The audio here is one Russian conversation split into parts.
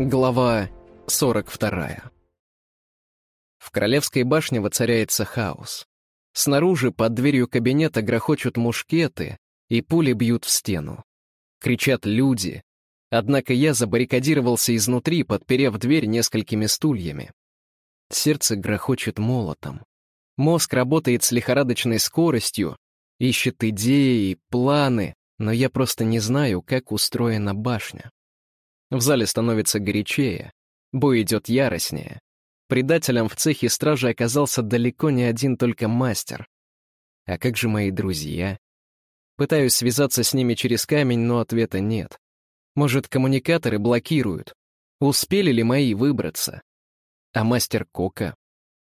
Глава 42. В Королевской башне воцаряется хаос. Снаружи под дверью кабинета грохочут мушкеты, и пули бьют в стену. Кричат люди. Однако я забаррикадировался изнутри, подперев дверь несколькими стульями. Сердце грохочет молотом. Мозг работает с лихорадочной скоростью, ищет идеи, планы, но я просто не знаю, как устроена башня. В зале становится горячее, бой идет яростнее. Предателем в цехе стражи оказался далеко не один только мастер. А как же мои друзья? Пытаюсь связаться с ними через камень, но ответа нет. Может, коммуникаторы блокируют? Успели ли мои выбраться? А мастер Кока?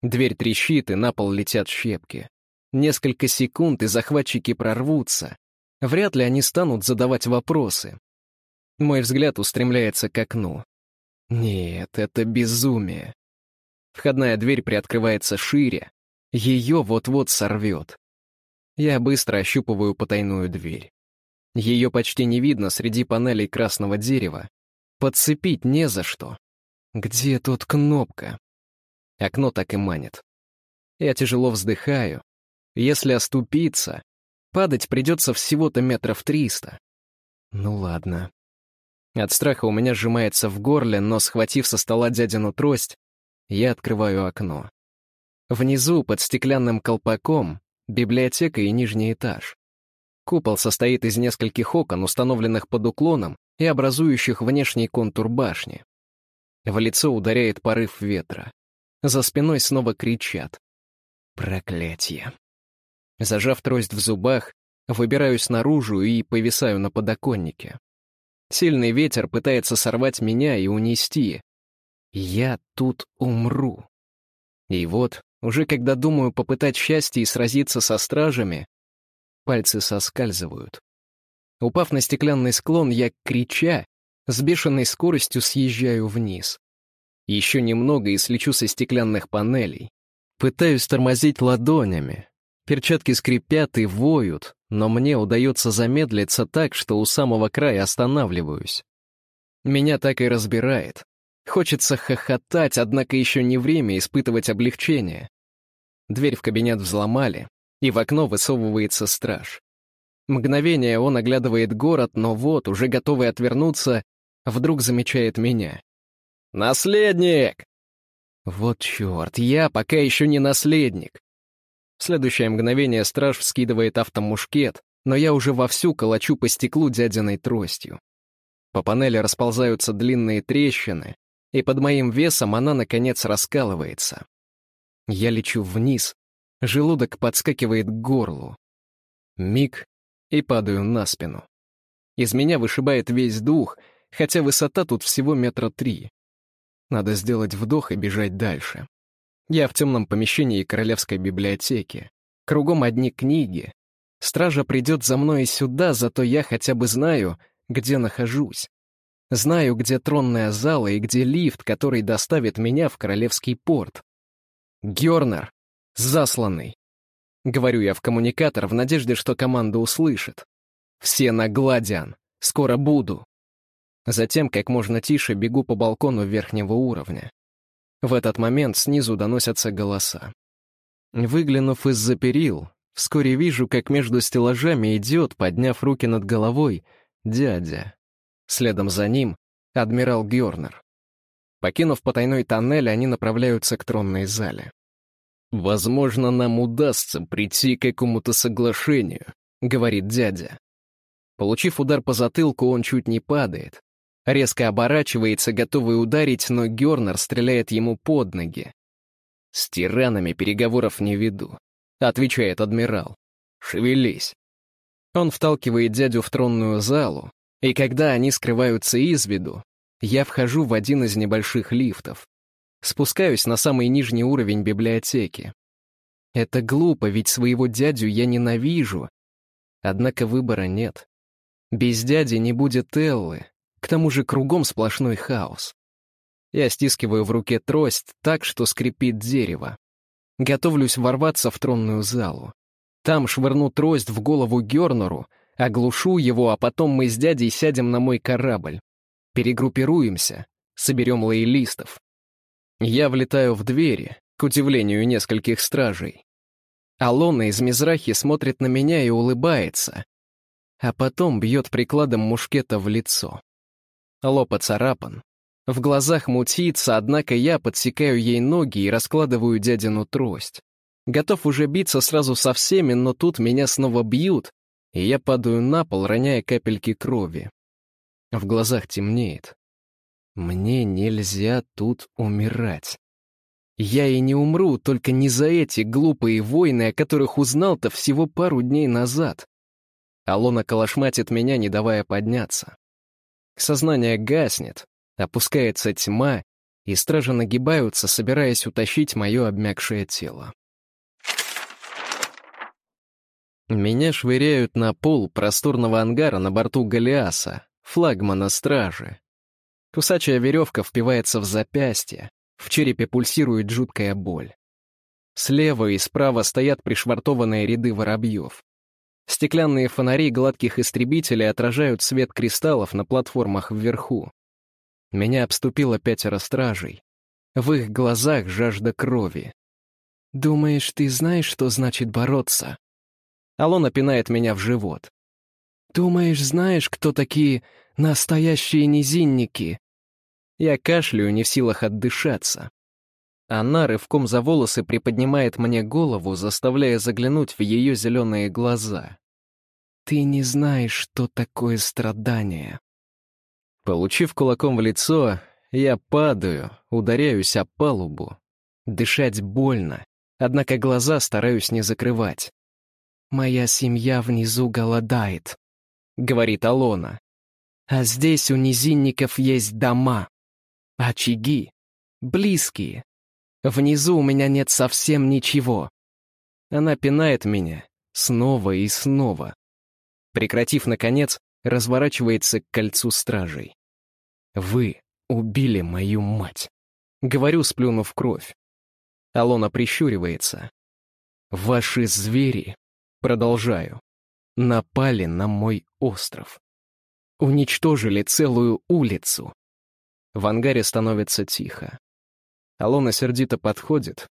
Дверь трещит, и на пол летят щепки. Несколько секунд, и захватчики прорвутся. Вряд ли они станут задавать вопросы. Мой взгляд устремляется к окну. Нет, это безумие. Входная дверь приоткрывается шире. Ее вот-вот сорвет. Я быстро ощупываю потайную дверь. Ее почти не видно среди панелей красного дерева. Подцепить не за что. Где тут кнопка? Окно так и манит. Я тяжело вздыхаю. Если оступиться, падать придется всего-то метров триста. Ну ладно, от страха у меня сжимается в горле, но, схватив со стола дядину трость, я открываю окно. Внизу, под стеклянным колпаком, библиотека и нижний этаж. Купол состоит из нескольких окон, установленных под уклоном и образующих внешний контур башни. В лицо ударяет порыв ветра. За спиной снова кричат. Проклятье. Зажав трость в зубах, выбираюсь наружу и повисаю на подоконнике. Сильный ветер пытается сорвать меня и унести. Я тут умру. И вот, уже когда думаю попытать счастье и сразиться со стражами, пальцы соскальзывают. Упав на стеклянный склон, я, крича, с бешеной скоростью съезжаю вниз. Еще немного и слечу со стеклянных панелей. Пытаюсь тормозить ладонями. Перчатки скрипят и воют, но мне удается замедлиться так, что у самого края останавливаюсь. Меня так и разбирает. Хочется хохотать, однако еще не время испытывать облегчение. Дверь в кабинет взломали, и в окно высовывается страж. Мгновение он оглядывает город, но вот, уже готовый отвернуться, вдруг замечает меня. «Наследник!» Вот черт, я пока еще не наследник. В следующее мгновение страж вскидывает автомушкет, но я уже вовсю колочу по стеклу дядиной тростью. По панели расползаются длинные трещины, и под моим весом она, наконец, раскалывается. Я лечу вниз, желудок подскакивает к горлу. Миг, и падаю на спину. Из меня вышибает весь дух, хотя высота тут всего метра три. Надо сделать вдох и бежать дальше. Я в темном помещении королевской библиотеки. Кругом одни книги. Стража придет за мной и сюда, зато я хотя бы знаю, где нахожусь. Знаю, где тронная зала и где лифт, который доставит меня в королевский порт. Гернер, засланный. Говорю я в коммуникатор в надежде, что команда услышит. Все на Гладиан. Скоро буду. Затем, как можно тише, бегу по балкону верхнего уровня. В этот момент снизу доносятся голоса. Выглянув из-за перил, вскоре вижу, как между стеллажами идет, подняв руки над головой, дядя. Следом за ним — адмирал Гёрнер. Покинув потайной тоннель, они направляются к тронной зале. «Возможно, нам удастся прийти к какому-то соглашению», — говорит дядя. Получив удар по затылку, он чуть не падает. Резко оборачивается, готовый ударить, но Гернер стреляет ему под ноги. «С тиранами переговоров не веду», — отвечает адмирал. «Шевелись». Он вталкивает дядю в тронную залу, и когда они скрываются из виду, я вхожу в один из небольших лифтов. Спускаюсь на самый нижний уровень библиотеки. Это глупо, ведь своего дядю я ненавижу. Однако выбора нет. Без дяди не будет Эллы, к тому же кругом сплошной хаос. Я стискиваю в руке трость так, что скрипит дерево. Готовлюсь ворваться в тронную залу. Там швырну трость в голову Гернеру, оглушу его, а потом мы с дядей сядем на мой корабль. Перегруппируемся, соберем лоялистов. Я влетаю в двери, к удивлению нескольких стражей. Алона из Мизрахи смотрит на меня и улыбается, а потом бьет прикладом мушкета в лицо. Лоб оцарапан. В глазах мутится, однако я подсекаю ей ноги и раскладываю дядину трость. Готов уже биться сразу со всеми, но тут меня снова бьют, и я падаю на пол, роняя капельки крови. В глазах темнеет. Мне нельзя тут умирать. Я и не умру, только не за эти глупые войны, о которых узнал-то всего пару дней назад. Алона колошматит меня, не давая подняться. Сознание гаснет, опускается тьма, и стражи нагибаются, собираясь утащить мое обмякшее тело. Меня швыряют на пол просторного ангара на борту Голиаса, флагмана стражи. Кусачая веревка впивается в запястье, в черепе пульсирует жуткая боль. Слева и справа стоят пришвартованные ряды воробьев. Стеклянные фонари гладких истребителей отражают свет кристаллов на платформах вверху. Меня обступило пятеро стражей. В их глазах жажда крови. «Думаешь, ты знаешь, что значит бороться?» Алона пинает меня в живот. «Думаешь, знаешь, кто такие настоящие низинники?» Я кашляю, не в силах отдышаться. Она рывком за волосы приподнимает мне голову, заставляя заглянуть в ее зеленые глаза. «Ты не знаешь, что такое страдание». Получив кулаком в лицо, я падаю, ударяюсь о палубу. Дышать больно, однако глаза стараюсь не закрывать. «Моя семья внизу голодает», — говорит Алона. «А здесь у низинников есть дома, очаги, близкие, Внизу у меня нет совсем ничего. Она пинает меня снова и снова. Прекратив, наконец, разворачивается к кольцу стражей. «Вы убили мою мать», — говорю, сплюнув кровь. Алона прищуривается. «Ваши звери», — продолжаю, — «напали на мой остров. Уничтожили целую улицу». В ангаре становится тихо. Алона сердито подходит,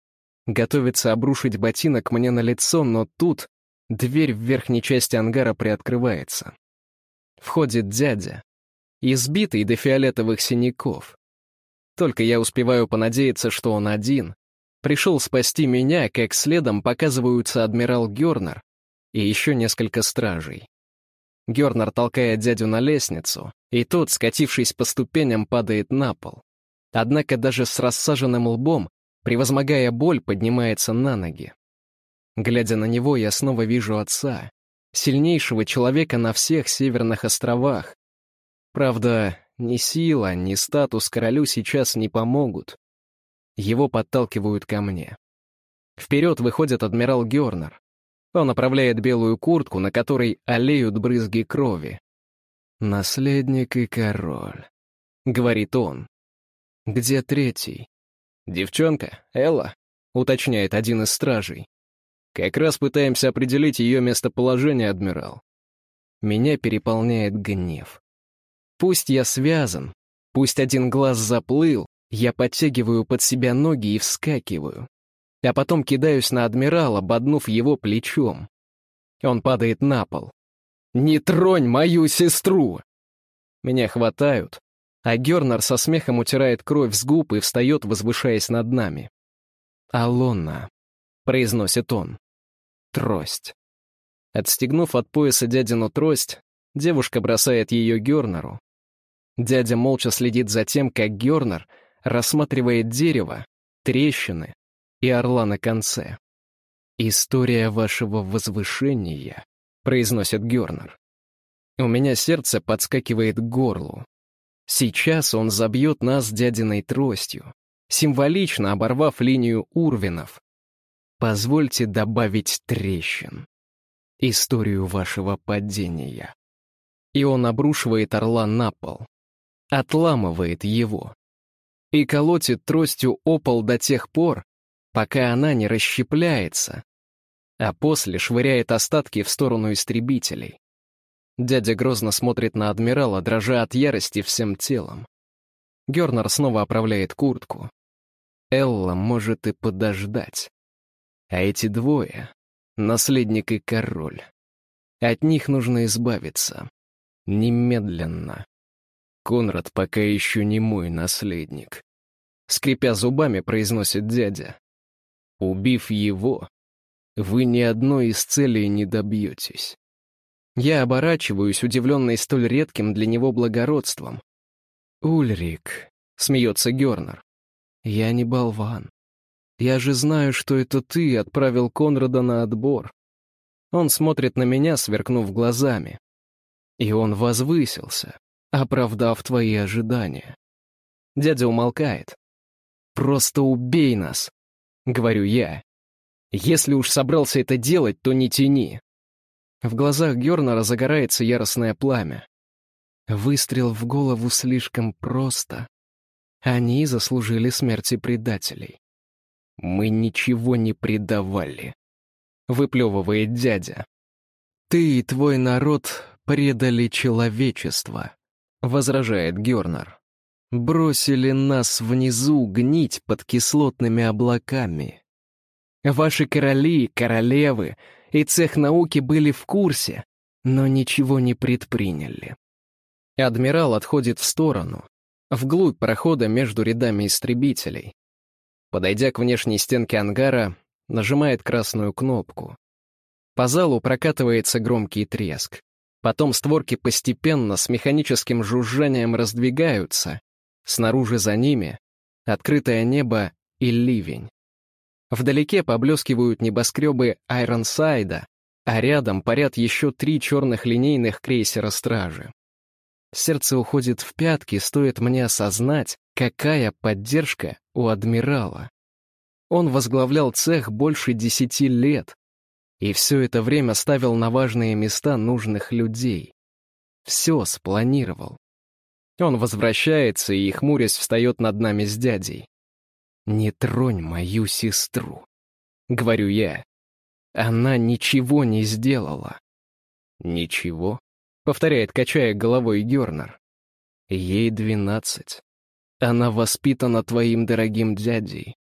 готовится обрушить ботинок мне на лицо, но тут дверь в верхней части ангара приоткрывается. Входит дядя, избитый до фиолетовых синяков. Только я успеваю понадеяться, что он один. Пришел спасти меня, как следом показываются адмирал Гернер и еще несколько стражей. Гернер толкает дядю на лестницу, и тот, скатившись по ступеням, падает на пол. Однако даже с рассаженным лбом, превозмогая боль, поднимается на ноги. Глядя на него, я снова вижу отца, сильнейшего человека на всех северных островах. Правда, ни сила, ни статус королю сейчас не помогут. Его подталкивают ко мне. Вперед выходит адмирал Гернер. Он направляет белую куртку, на которой олеют брызги крови. «Наследник и король», — говорит он. «Где третий?» «Девчонка, Элла», — уточняет один из стражей. «Как раз пытаемся определить ее местоположение, адмирал». Меня переполняет гнев. Пусть я связан, пусть один глаз заплыл, я подтягиваю под себя ноги и вскакиваю. А потом кидаюсь на адмирала, боднув его плечом. Он падает на пол. «Не тронь мою сестру!» Меня хватают, а Гернер со смехом утирает кровь с губ и встает, возвышаясь над нами. «Алонна», — произносит он, — «трость». Отстегнув от пояса дядину трость, девушка бросает ее Гернеру. Дядя молча следит за тем, как Гернер рассматривает дерево, трещины и орла на конце. «История вашего возвышения», — произносит Гернер. У меня сердце подскакивает к горлу. Сейчас он забьет нас дядиной тростью, символично оборвав линию Урвинов. Позвольте добавить трещин. Историю вашего падения. И он обрушивает орла на пол, отламывает его и колотит тростью опол до тех пор, пока она не расщепляется, а после швыряет остатки в сторону истребителей. Дядя грозно смотрит на адмирала, дрожа от ярости всем телом. Гернер снова оправляет куртку. Элла может и подождать. А эти двое — наследник и король. От них нужно избавиться. Немедленно. Конрад пока еще не мой наследник. Скрипя зубами, произносит дядя. Убив его, вы ни одной из целей не добьетесь. Я оборачиваюсь, удивленный столь редким для него благородством. «Ульрик», — смеется Гернер, — «я не болван. Я же знаю, что это ты отправил Конрада на отбор». Он смотрит на меня, сверкнув глазами. И он возвысился, оправдав твои ожидания. Дядя умолкает. «Просто убей нас», — говорю я. «Если уж собрался это делать, то не тяни». В глазах Гернера загорается яростное пламя. Выстрел в голову слишком просто. Они заслужили смерти предателей. «Мы ничего не предавали», — выплевывает дядя. «Ты и твой народ предали человечество», — возражает Гернер. «Бросили нас внизу гнить под кислотными облаками. Ваши короли, королевы и цех науки были в курсе, но ничего не предприняли. Адмирал отходит в сторону, вглубь прохода между рядами истребителей. Подойдя к внешней стенке ангара, нажимает красную кнопку. По залу прокатывается громкий треск. Потом створки постепенно с механическим жужжанием раздвигаются. Снаружи за ними — открытое небо и ливень. Вдалеке поблескивают небоскребы Айронсайда, а рядом парят еще три черных линейных крейсера стражи. Сердце уходит в пятки, стоит мне осознать, какая поддержка у адмирала. Он возглавлял цех больше десяти лет, и все это время ставил на важные места нужных людей. Все спланировал. Он возвращается и, хмурясь, встает над нами с дядей. «Не тронь мою сестру», — говорю я. Она ничего не сделала. «Ничего?» — повторяет, качая головой Гернер. Ей двенадцать. Она воспитана твоим дорогим дядей,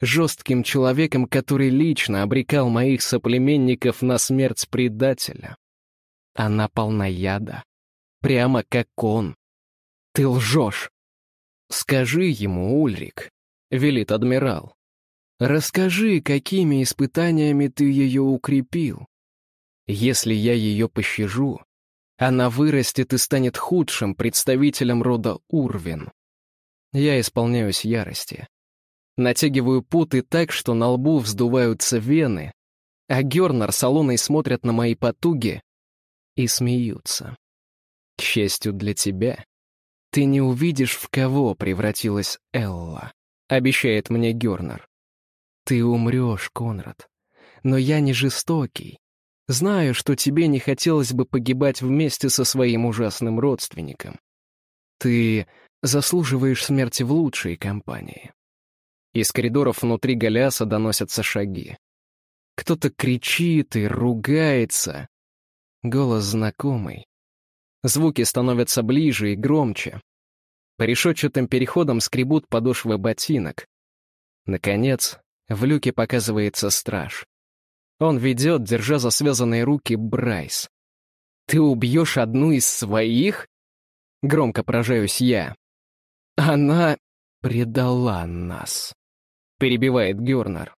жестким человеком, который лично обрекал моих соплеменников на смерть предателя. Она полна яда, прямо как он. Ты лжешь. Скажи ему, Ульрик, — велит адмирал. Расскажи, какими испытаниями ты ее укрепил. Если я ее пощажу, она вырастет и станет худшим представителем рода Урвин. Я исполняюсь ярости. Натягиваю путы так, что на лбу вздуваются вены, а Гернер с Алоной смотрят на мои потуги и смеются. К счастью для тебя, ты не увидишь, в кого превратилась Элла, обещает мне Гернер. Ты умрешь, Конрад. Но я не жестокий. Знаю, что тебе не хотелось бы погибать вместе со своим ужасным родственником. Ты заслуживаешь смерти в лучшей компании. Из коридоров внутри Голиаса доносятся шаги. Кто-то кричит и ругается. Голос знакомый. Звуки становятся ближе и громче. По решетчатым переходам скребут подошвы ботинок. Наконец, в люке показывается страж. Он ведет, держа за связанные руки, Брайс. «Ты убьешь одну из своих?» Громко поражаюсь я. «Она предала нас», — перебивает Гернер.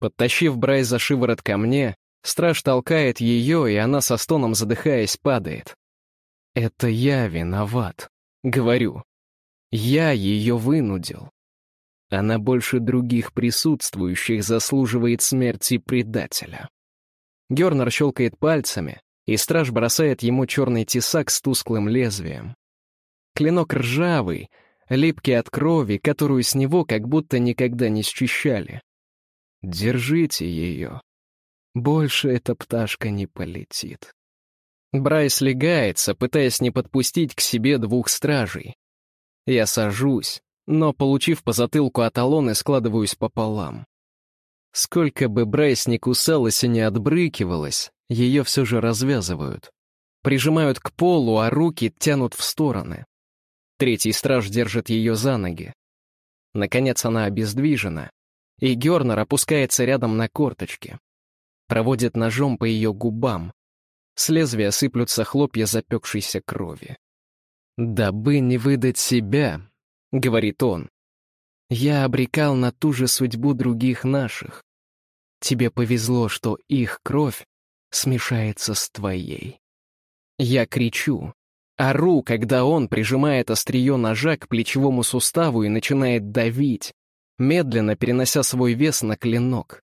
Подтащив Брайс за шиворот ко мне, страж толкает ее, и она со стоном задыхаясь падает. «Это я виноват», — говорю. «Я ее вынудил. Она больше других присутствующих заслуживает смерти предателя. Гернер щелкает пальцами, и страж бросает ему черный тесак с тусклым лезвием. Клинок ржавый, липкий от крови, которую с него как будто никогда не счищали. Держите ее. Больше эта пташка не полетит. Брайс легается, пытаясь не подпустить к себе двух стражей. Я сажусь, но, получив по затылку от Алоны, складываюсь пополам. Сколько бы Брайс ни кусалась и не отбрыкивалась, ее все же развязывают. Прижимают к полу, а руки тянут в стороны. Третий страж держит ее за ноги. Наконец она обездвижена, и Гернер опускается рядом на корточки. Проводит ножом по ее губам. С лезвия сыплются хлопья запекшейся крови. «Дабы не выдать себя», — говорит он, — «я обрекал на ту же судьбу других наших. Тебе повезло, что их кровь смешается с твоей». Я кричу, ору, когда он прижимает острие ножа к плечевому суставу и начинает давить, медленно перенося свой вес на клинок.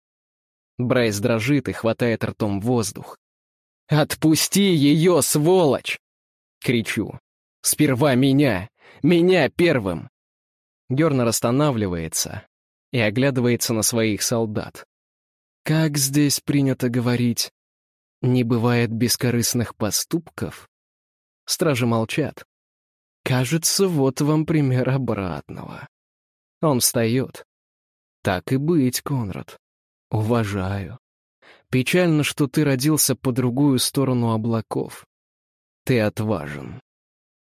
Брайс дрожит и хватает ртом воздух. «Отпусти ее, сволочь!» — кричу. «Сперва меня! Меня первым!» Гернер останавливается и оглядывается на своих солдат. «Как здесь принято говорить, не бывает бескорыстных поступков?» Стражи молчат. «Кажется, вот вам пример обратного». Он встает. «Так и быть, Конрад. Уважаю. Печально, что ты родился по другую сторону облаков. Ты отважен.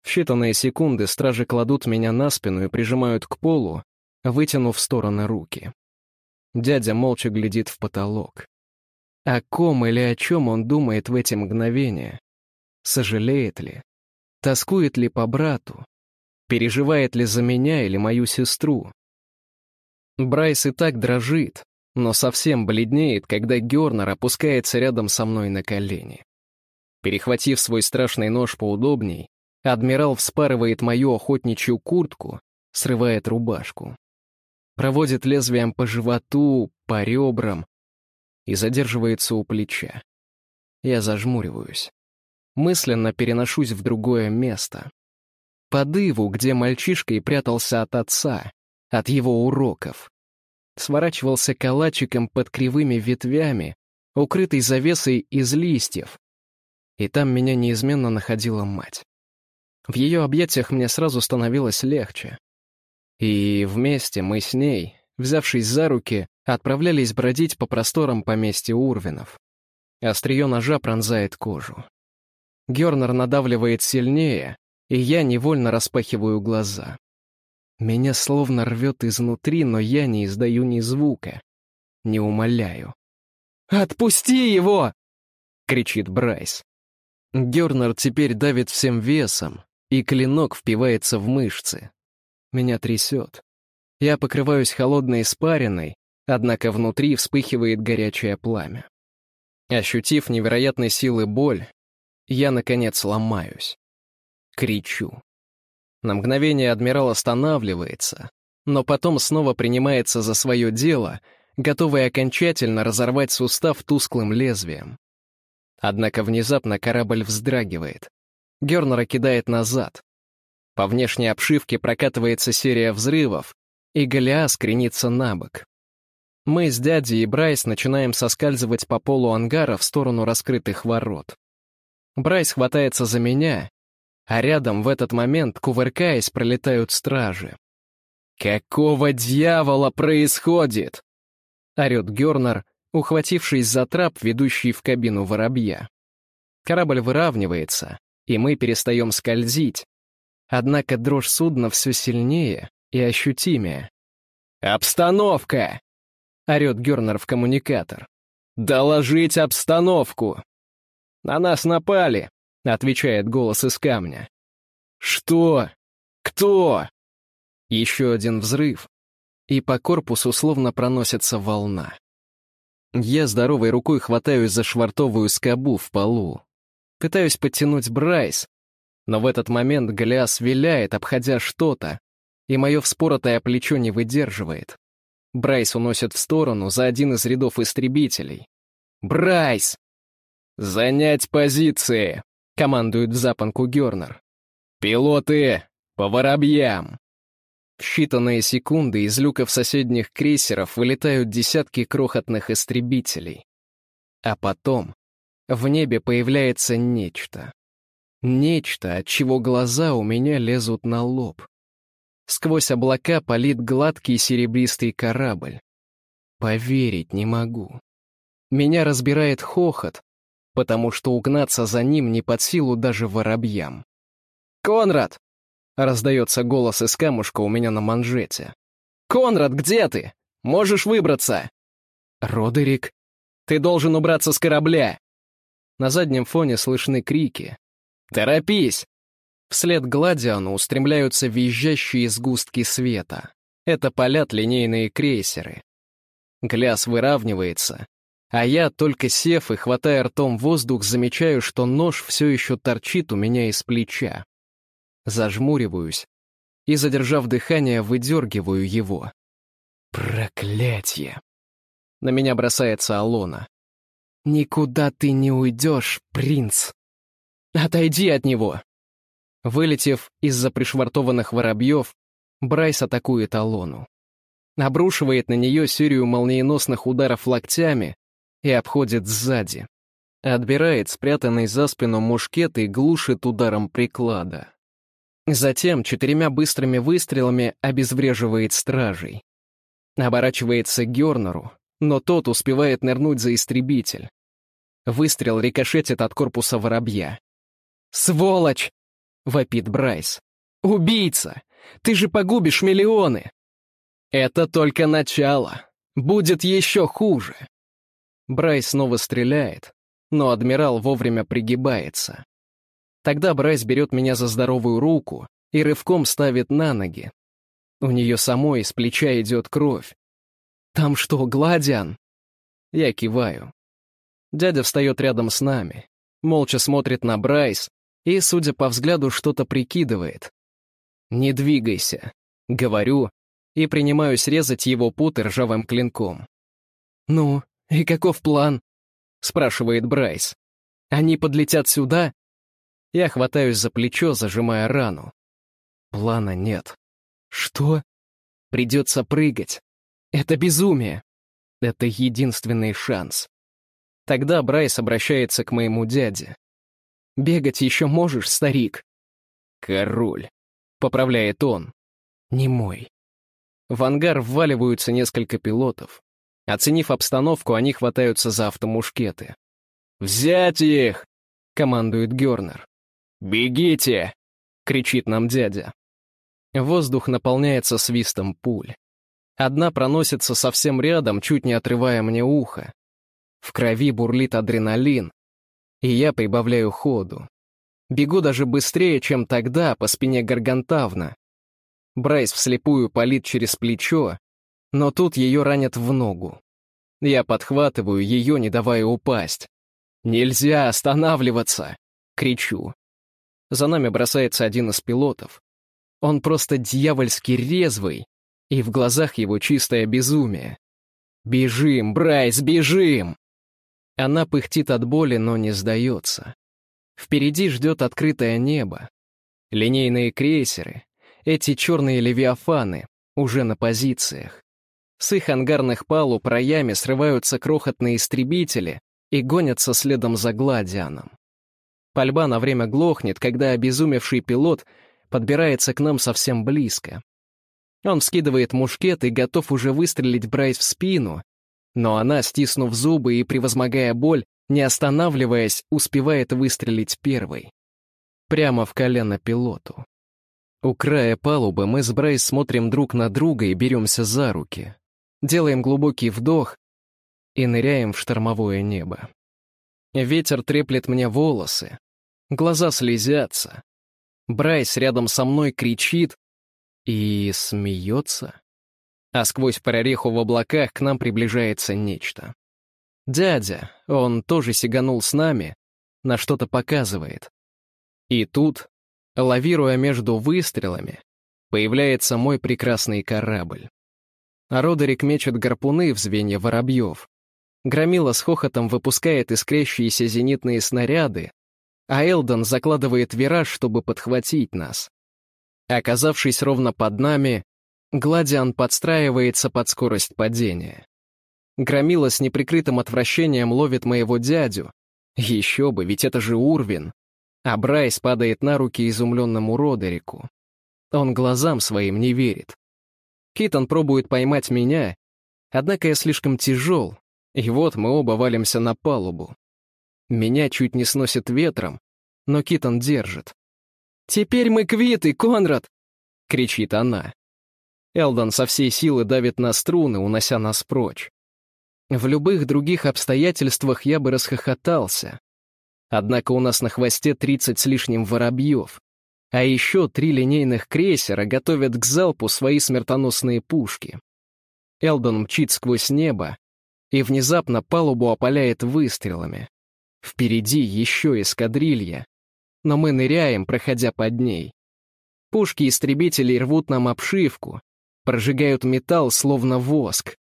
В считанные секунды стражи кладут меня на спину и прижимают к полу, вытянув в стороны руки. Дядя молча глядит в потолок. О ком или о чем он думает в эти мгновения? Сожалеет ли? Тоскует ли по брату? Переживает ли за меня или мою сестру? Брайс и так дрожит, но совсем бледнеет, когда Гернер опускается рядом со мной на колени. Перехватив свой страшный нож поудобней, Адмирал вспарывает мою охотничью куртку, срывает рубашку. Проводит лезвием по животу, по ребрам и задерживается у плеча. Я зажмуриваюсь. Мысленно переношусь в другое место. Под Иву, где мальчишка и прятался от отца, от его уроков. Сворачивался калачиком под кривыми ветвями, укрытый завесой из листьев. И там меня неизменно находила мать. В ее объятиях мне сразу становилось легче. И вместе мы с ней, взявшись за руки, отправлялись бродить по просторам поместья Урвинов. Острие ножа пронзает кожу. Гернер надавливает сильнее, и я невольно распахиваю глаза. Меня словно рвет изнутри, но я не издаю ни звука. Не умоляю. «Отпусти его!» — кричит Брайс. Гернер теперь давит всем весом, и клинок впивается в мышцы. Меня трясет. Я покрываюсь холодной испариной, однако внутри вспыхивает горячее пламя. Ощутив невероятной силы боль, я, наконец, ломаюсь. Кричу. На мгновение адмирал останавливается, но потом снова принимается за свое дело, готовый окончательно разорвать сустав тусклым лезвием. Однако внезапно корабль вздрагивает. Гернера кидает назад. По внешней обшивке прокатывается серия взрывов, и Голиас кренится на бок. Мы с дядей и Брайс начинаем соскальзывать по полу ангара в сторону раскрытых ворот. Брайс хватается за меня, а рядом в этот момент, кувыркаясь, пролетают стражи. «Какого дьявола происходит?» — орет Гернер, ухватившись за трап, ведущий в кабину воробья. Корабль выравнивается, и мы перестаем скользить. Однако дрожь судна все сильнее и ощутимее. «Обстановка!» — орет Гернер в коммуникатор. «Доложить обстановку!» «На нас напали!» — отвечает голос из камня. «Что? Кто?» Еще один взрыв, и по корпусу словно проносится волна. Я здоровой рукой хватаюсь за швартовую скобу в полу. Пытаюсь подтянуть Брайс, но в этот момент Голиаф виляет, обходя что-то, и мое вспоротое плечо не выдерживает. Брайс уносит в сторону за один из рядов истребителей. «Брайс!» «Занять позиции!» — командует в запонку Гернер. «Пилоты, по воробьям!» В считанные секунды из люков соседних крейсеров вылетают десятки крохотных истребителей. А потом в небе появляется нечто. Нечто, от чего глаза у меня лезут на лоб. Сквозь облака палит гладкий серебристый корабль. Поверить не могу. Меня разбирает хохот, потому что угнаться за ним не под силу даже воробьям. «Конрад!» — Раздается голос из камушка у меня на манжете. «Конрад, где ты? Можешь выбраться!» «Родерик, ты должен убраться с корабля!» На заднем фоне слышны крики. «Торопись!» Вслед Гладиану устремляются визжащие сгустки света. Это палят линейные крейсеры. Гляс выравнивается, а я, только сев и хватая ртом воздух, замечаю, что нож все еще торчит у меня из плеча. Зажмуриваюсь и, задержав дыхание, выдергиваю его. Проклятье! На меня бросается Алона. «Никуда ты не уйдешь, принц! Отойди от него!» Вылетев из-за пришвартованных воробьев, Брайс атакует Алону. Обрушивает на нее серию молниеносных ударов локтями и обходит сзади. Отбирает спрятанный за спину мушкет и глушит ударом приклада. Затем четырьмя быстрыми выстрелами обезвреживает стражей. Оборачивается Гернеру, но тот успевает нырнуть за истребитель. Выстрел рикошетит от корпуса воробья. «Сволочь!» — вопит Брайс. «Убийца! Ты же погубишь миллионы!» «Это только начало. Будет еще хуже!» Брайс снова стреляет, но адмирал вовремя пригибается. Тогда Брайс берет меня за здоровую руку и рывком ставит на ноги. У нее самой из плеча идет кровь. «Там что, Гладиан?» Я киваю. Дядя встает рядом с нами, молча смотрит на Брайс и, судя по взгляду, что-то прикидывает. «Не двигайся», — говорю, и принимаюсь резать его путы ржавым клинком. «Ну, и каков план?» — спрашивает Брайс. «Они подлетят сюда?» Я хватаюсь за плечо, зажимая рану. Плана нет. «Что?» «Придется прыгать. Это безумие. Это единственный шанс». Тогда Брайс обращается к моему дяде. «Бегать еще можешь, старик?» «Король», — поправляет он. «Не мой». В ангар вваливаются несколько пилотов. Оценив обстановку, они хватаются за автомушкеты. «Взять их!» — командует Гернер. «Бегите!» — кричит нам дядя. Воздух наполняется свистом пуль. Одна проносится совсем рядом, чуть не отрывая мне ухо. В крови бурлит адреналин, и я прибавляю ходу. Бегу даже быстрее, чем тогда, по спине Гаргантавна. Брайс вслепую палит через плечо, но тут ее ранят в ногу. Я подхватываю ее, не давая упасть. «Нельзя останавливаться!» — кричу. За нами бросается один из пилотов. Он просто дьявольски резвый, и в глазах его чистое безумие. «Бежим, Брайс, бежим!» Она пыхтит от боли, но не сдается. Впереди ждет открытое небо. Линейные крейсеры, эти черные левиафаны, уже на позициях. С их ангарных палуб роями срываются крохотные истребители и гонятся следом за Гладианом. Пальба на время глохнет, когда обезумевший пилот подбирается к нам совсем близко. Он вскидывает мушкет и готов уже выстрелить Брайс в спину, но она, стиснув зубы и превозмогая боль, не останавливаясь, успевает выстрелить первой. Прямо в колено пилоту. У края палубы мы с Брайс смотрим друг на друга и беремся за руки. Делаем глубокий вдох и ныряем в штормовое небо. Ветер треплет мне волосы, глаза слезятся, Брайс рядом со мной кричит и смеется. А сквозь прореху в облаках к нам приближается нечто. Дядя, он тоже сиганул с нами, на что-то показывает. И тут, лавируя между выстрелами, появляется мой прекрасный корабль. А Родерик мечет гарпуны в звенья воробьев. Громила с хохотом выпускает искрящиеся зенитные снаряды, а Элдон закладывает вираж, чтобы подхватить нас. Оказавшись ровно под нами, Гладиан подстраивается под скорость падения. Громила с неприкрытым отвращением ловит моего дядю. Еще бы, ведь это же Урвин. А Брайс падает на руки изумленному Родерику. Он глазам своим не верит. Китон пробует поймать меня, однако я слишком тяжел, и вот мы оба валимся на палубу. Меня чуть не сносит ветром, но Китон держит. «Теперь мы квиты, Конрад!» кричит она. Элдон со всей силы давит на струны, унося нас прочь. В любых других обстоятельствах я бы расхохотался. Однако у нас на хвосте 30 с лишним воробьев, а еще три линейных крейсера готовят к залпу свои смертоносные пушки. Элдон мчит сквозь небо, и внезапно палубу опаляет выстрелами. Впереди еще эскадрилья, но мы ныряем, проходя под ней. Пушки истребителей рвут нам обшивку, прожигают металл, словно воск.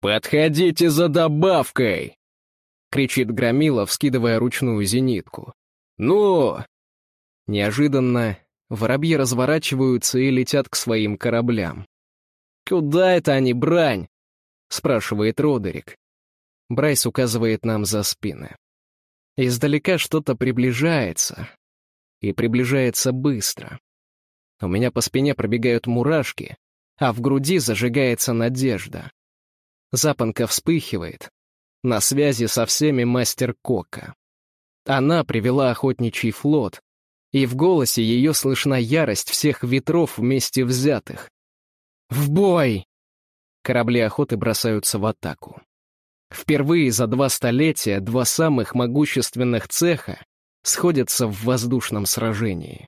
«Подходите за добавкой!» — кричит Громила, вскидывая ручную зенитку. «Ну!» Неожиданно воробьи разворачиваются и летят к своим кораблям. «Куда это они, брань?» — спрашивает Родерик. Брайс указывает нам за спины. Издалека что-то приближается. И приближается быстро. У меня по спине пробегают мурашки, а в груди зажигается надежда. Запонка вспыхивает. На связи со всеми мастер Кока. Она привела охотничий флот, и в голосе ее слышна ярость всех ветров вместе взятых. «В бой!» Корабли охоты бросаются в атаку. Впервые за два столетия два самых могущественных цеха сходятся в воздушном сражении.